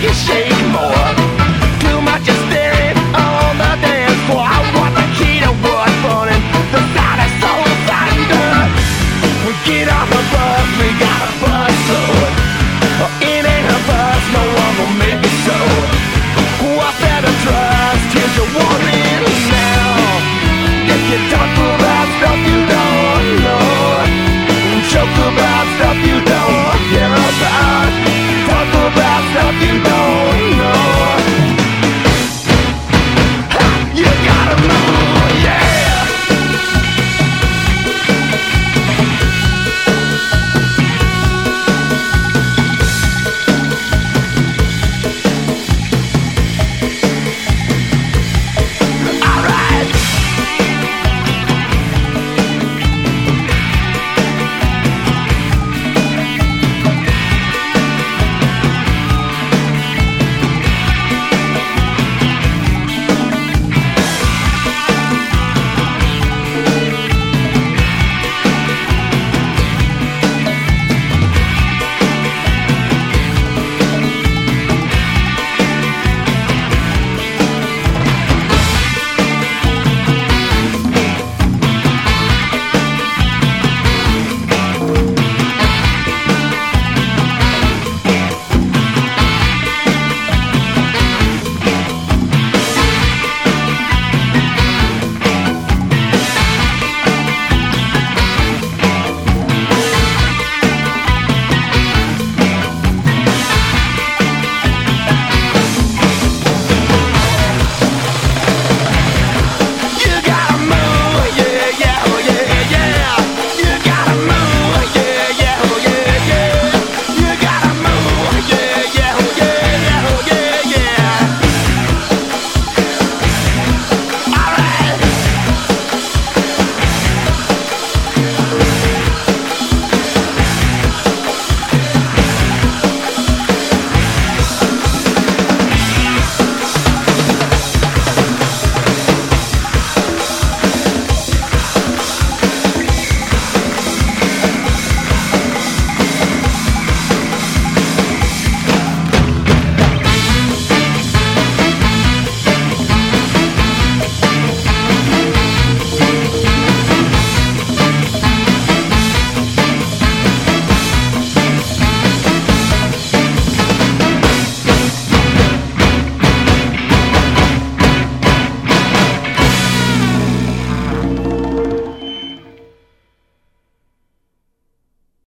you more. Too much is staring on the dance floor. I want the key to burning, the thunder. We get off the bus, we got a bus load. It ain't a bus, no one will make it I better trust? Now. If you about stuff you don't know, joke about stuff you don't.